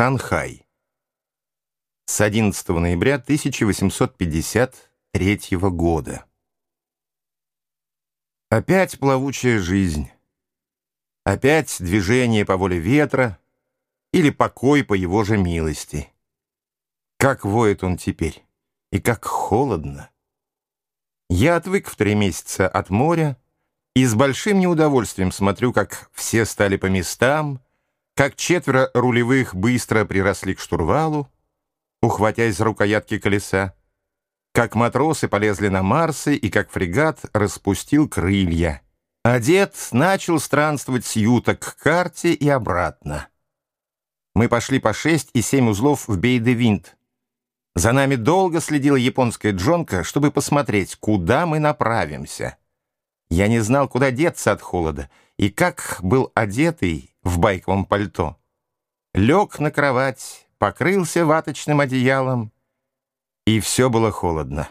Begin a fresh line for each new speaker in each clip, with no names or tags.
Шанхай. С 11 ноября 1853 года. Опять плавучая жизнь. Опять движение по воле ветра или покой по его же милости. Как воет он теперь, и как холодно. Я отвык в три месяца от моря и с большим неудовольствием смотрю, как все стали по местам, как четверо рулевых быстро приросли к штурвалу, ухватясь за рукоятки колеса, как матросы полезли на Марсы и как фрегат распустил крылья. А дед начал странствовать с юта к карте и обратно. Мы пошли по шесть и семь узлов в Бейде-Винт. За нами долго следила японская джонка, чтобы посмотреть, куда мы направимся. Я не знал, куда деться от холода, и как был одетый, в байковом пальто. Лег на кровать, покрылся ваточным одеялом, и все было холодно.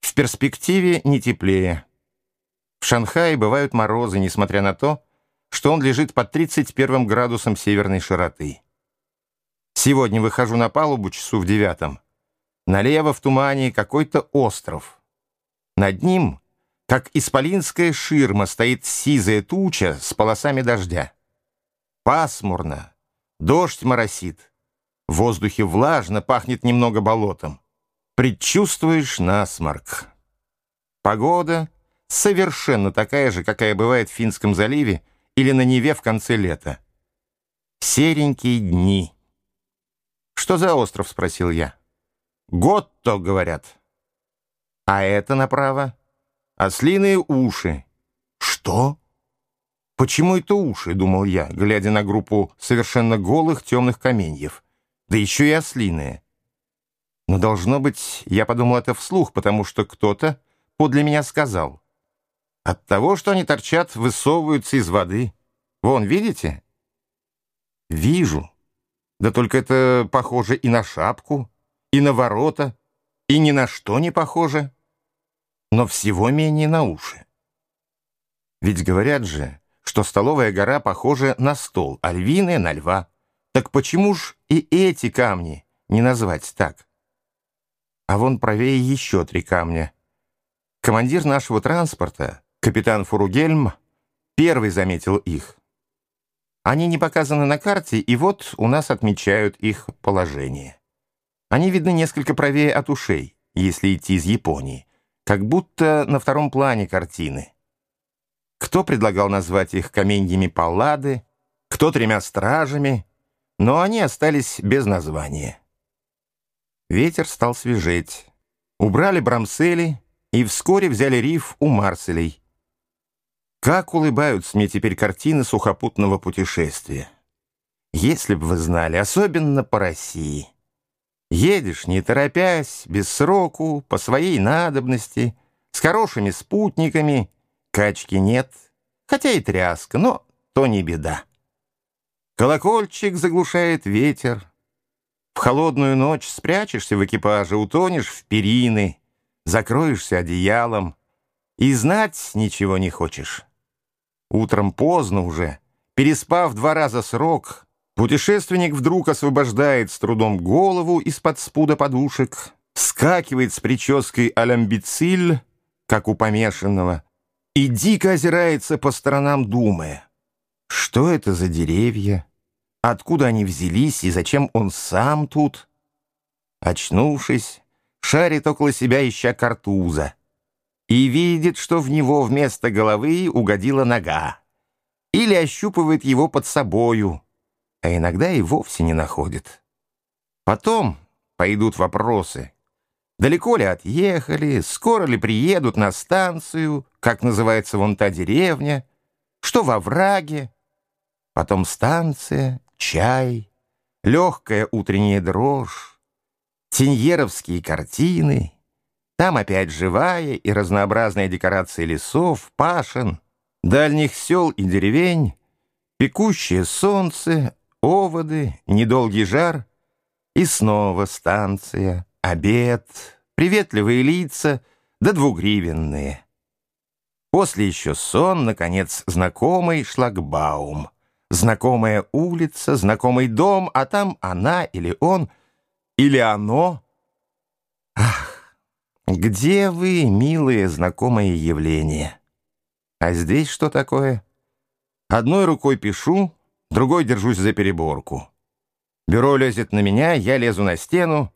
В перспективе не теплее. В Шанхае бывают морозы, несмотря на то, что он лежит под 31 градусом северной широты. Сегодня выхожу на палубу часу в девятом. Налево в тумане какой-то остров. Над ним, как исполинская ширма, стоит сизая туча с полосами дождя. Пасмурно, дождь моросит, в воздухе влажно, пахнет немного болотом. Предчувствуешь насморк. Погода совершенно такая же, какая бывает в Финском заливе или на Неве в конце лета. Серенькие дни. «Что за остров?» — спросил я. «Готто», — говорят. «А это направо?» «Ослиные уши». «Что?» «Почему это уши?» — думал я, глядя на группу совершенно голых темных каменьев. Да еще и ослиные. Но, должно быть, я подумал это вслух, потому что кто-то подле меня сказал. От того, что они торчат, высовываются из воды. Вон, видите? Вижу. Да только это похоже и на шапку, и на ворота, и ни на что не похоже. Но всего менее на уши. Ведь говорят же, что столовая гора похожа на стол, а львиная — на льва. Так почему ж и эти камни не назвать так? А вон правее еще три камня. Командир нашего транспорта, капитан Фуругельм, первый заметил их. Они не показаны на карте, и вот у нас отмечают их положение. Они видны несколько правее от ушей, если идти из Японии, как будто на втором плане картины. Кто предлагал назвать их каменьями Паллады, кто тремя стражами, но они остались без названия. Ветер стал свежеть. Убрали брамсели и вскоре взяли риф у Марселей. Как улыбаются мне теперь картины сухопутного путешествия. Если бы вы знали, особенно по России. Едешь, не торопясь, без сроку, по своей надобности, с хорошими спутниками — Качки нет, хотя и тряска, но то не беда. Колокольчик заглушает ветер. В холодную ночь спрячешься в экипаже, утонешь в перины, закроешься одеялом и знать ничего не хочешь. Утром поздно уже, переспав два раза срок, путешественник вдруг освобождает с трудом голову из-под спуда подушек, вскакивает с прической алямбициль, как у помешанного, и дико озирается по сторонам, думая, что это за деревья, откуда они взялись и зачем он сам тут. Очнувшись, шарит около себя, ища картуза, и видит, что в него вместо головы угодила нога, или ощупывает его под собою, а иногда и вовсе не находит. Потом пойдут вопросы — Далеко ли отъехали, скоро ли приедут на станцию, как называется вон та деревня, что во враге. Потом станция, чай, легкая утренняя дрожь, теньеровские картины. Там опять живая и разнообразная декорация лесов, пашен, дальних сел и деревень, пекущее солнце, оводы, недолгий жар и снова станция — обед, приветливые лица, да двугривенные. После еще сон, наконец, знакомый шлагбаум. Знакомая улица, знакомый дом, а там она или он, или оно. Ах, где вы, милые знакомые явления? А здесь что такое? Одной рукой пишу, другой держусь за переборку. Бюро лезет на меня, я лезу на стену.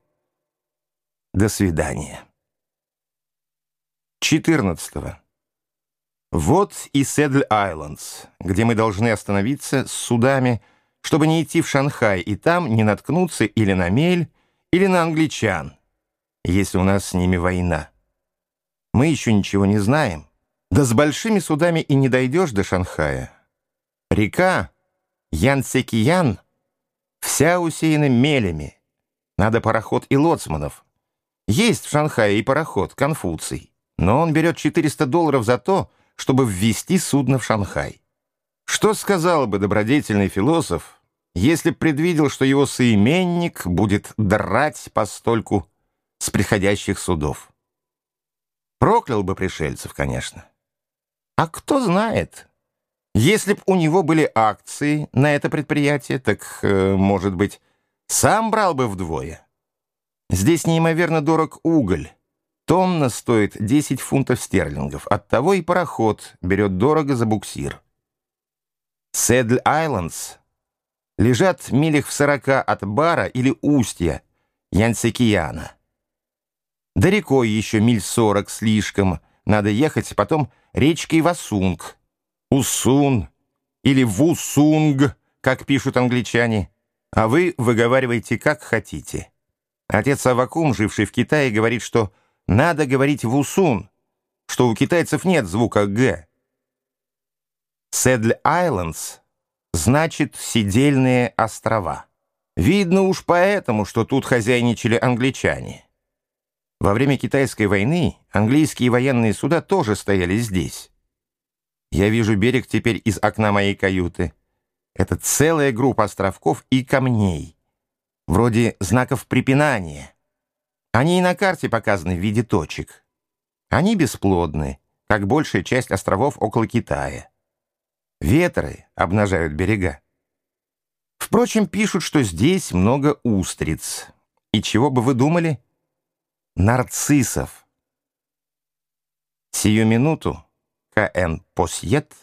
До свидания. 14. Вот и Седль-Айлендс, где мы должны остановиться с судами, чтобы не идти в Шанхай и там не наткнуться или на мель, или на англичан, если у нас с ними война. Мы еще ничего не знаем. Да с большими судами и не дойдешь до Шанхая. Река Янцекиян вся усеяна мелями. Надо пароход и лоцманов. Есть в Шанхае и пароход Конфуций, но он берет 400 долларов за то, чтобы ввести судно в Шанхай. Что сказал бы добродетельный философ, если предвидел, что его соименник будет драть постольку с приходящих судов? Проклял бы пришельцев, конечно. А кто знает, если б у него были акции на это предприятие, так, э, может быть, сам брал бы вдвое. Здесь неимоверно дорог уголь. Тонна стоит 10 фунтов стерлингов. Оттого и пароход берет дорого за буксир. Седль-Айлендс лежат милях в сорока от бара или устья Янцекияна. Рекой еще миль сорок слишком. Надо ехать потом речкой Васунг, Усун или Вусунг, как пишут англичане. А вы выговариваете как хотите. Отец Авакум, живший в Китае, говорит, что надо говорить «вусун», что у китайцев нет звука «г». Седль-Айлендс значит «сидельные острова». Видно уж поэтому, что тут хозяйничали англичане. Во время Китайской войны английские военные суда тоже стояли здесь. Я вижу берег теперь из окна моей каюты. Это целая группа островков и камней, вроде знаков препинания — они и на карте показаны в виде точек. Они бесплодны, как большая часть островов около Китая. Ветры обнажают берега. Впрочем, пишут, что здесь много устриц. И чего бы вы думали? Нарциссов. Сию минуту К.Н. Посьет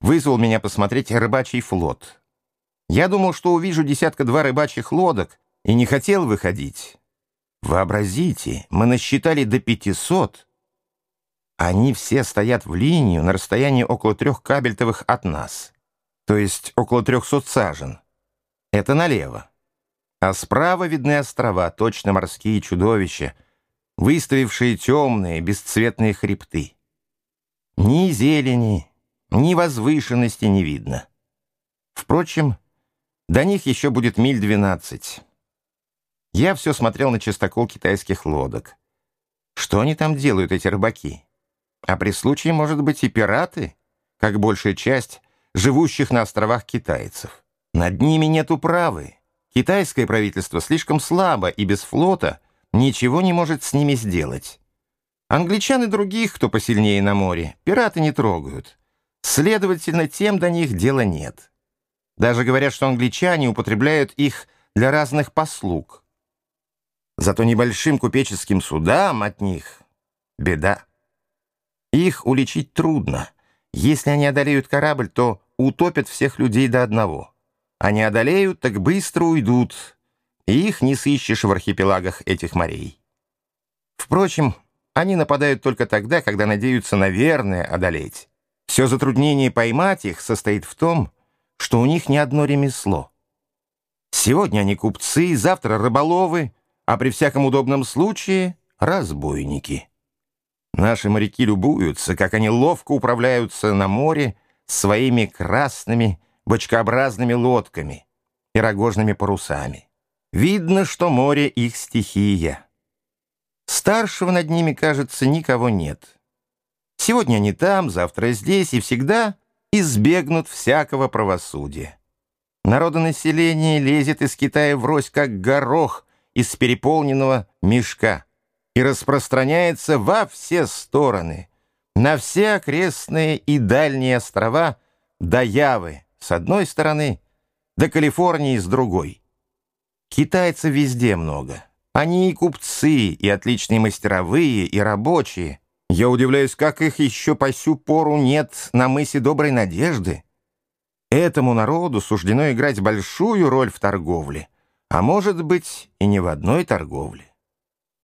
вызвал меня посмотреть рыбачий флот. Я думал, что увижу десятка-два рыбачьих лодок, и не хотел выходить. Вообразите, мы насчитали до 500. Они все стоят в линию на расстоянии около трех кабельтовых от нас, то есть около 300 сажен. Это налево. А справа видны острова, точно морские чудовища, выставившие темные, бесцветные хребты. Ни зелени, ни возвышенности не видно. Впрочем, до них еще будет миль двенадцать. Я все смотрел на чистокол китайских лодок. Что они там делают, эти рыбаки? А при случае, может быть, и пираты, как большая часть живущих на островах китайцев. Над ними нет управы. Китайское правительство слишком слабо и без флота ничего не может с ними сделать. Англичан и других, кто посильнее на море, пираты не трогают. Следовательно, тем до них дела нет. Даже говорят, что англичане употребляют их для разных послуг. Зато небольшим купеческим судам от них беда. Их уличить трудно. Если они одолеют корабль, то утопят всех людей до одного. Они одолеют, так быстро уйдут, и их не сыщешь в архипелагах этих морей. Впрочем, они нападают только тогда, когда надеются, наверное, одолеть. Все затруднение поймать их состоит в том, что у них не одно ремесло. Сегодня они купцы, завтра рыболовы, а при всяком удобном случае — разбойники. Наши моряки любуются, как они ловко управляются на море своими красными бочкообразными лодками и рогожными парусами. Видно, что море — их стихия. Старшего над ними, кажется, никого нет. Сегодня они там, завтра здесь и всегда избегнут всякого правосудия. Народонаселение лезет из Китая врозь, как горох из переполненного мешка и распространяется во все стороны, на все окрестные и дальние острова до Явы, с одной стороны, до Калифорнии с другой. Китайцев везде много. Они и купцы, и отличные мастеровые, и рабочие. Я удивляюсь, как их еще по сю пору нет на мысе Доброй Надежды. Этому народу суждено играть большую роль в торговле, а может быть и не в одной торговле.